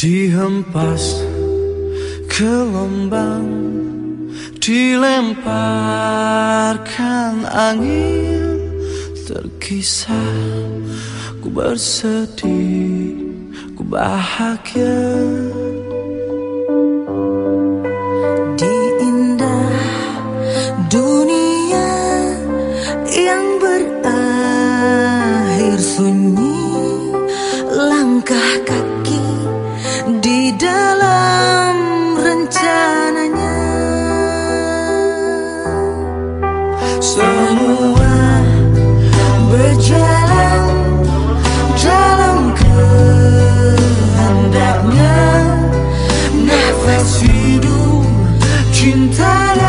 Dihempas gelombang Dilemparkan angin Terkisah Ku bersedih Ku bahagia 君带。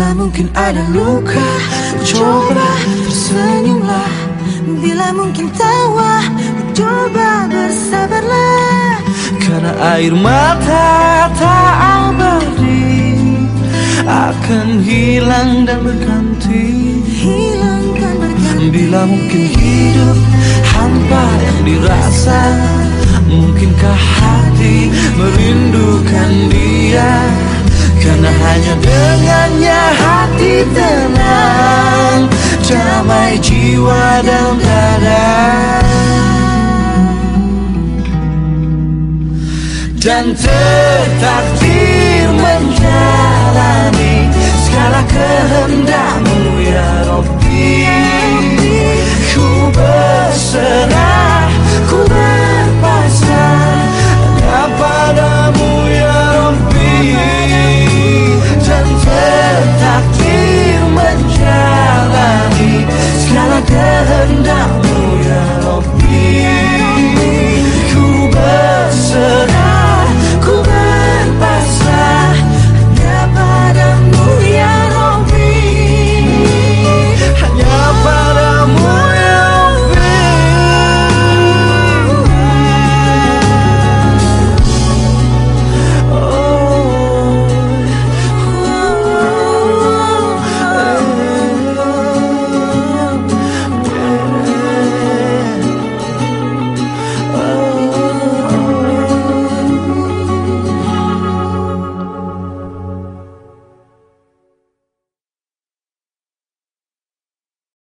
Bila mungkin ada luka Coba tersenyumlah. Bila mungkin tawa Coba bersabarlah. Karena air mata tak abadi Akan hilang dan berganti. Hilangkan berganti. Bila mungkin hidup hampa yang dirasa Mungkinkah hati merindukan dia Karena hanya dengannya hati tenang Damai jiwa dan dada. Dan tertakdir dendammu ya Rabbi.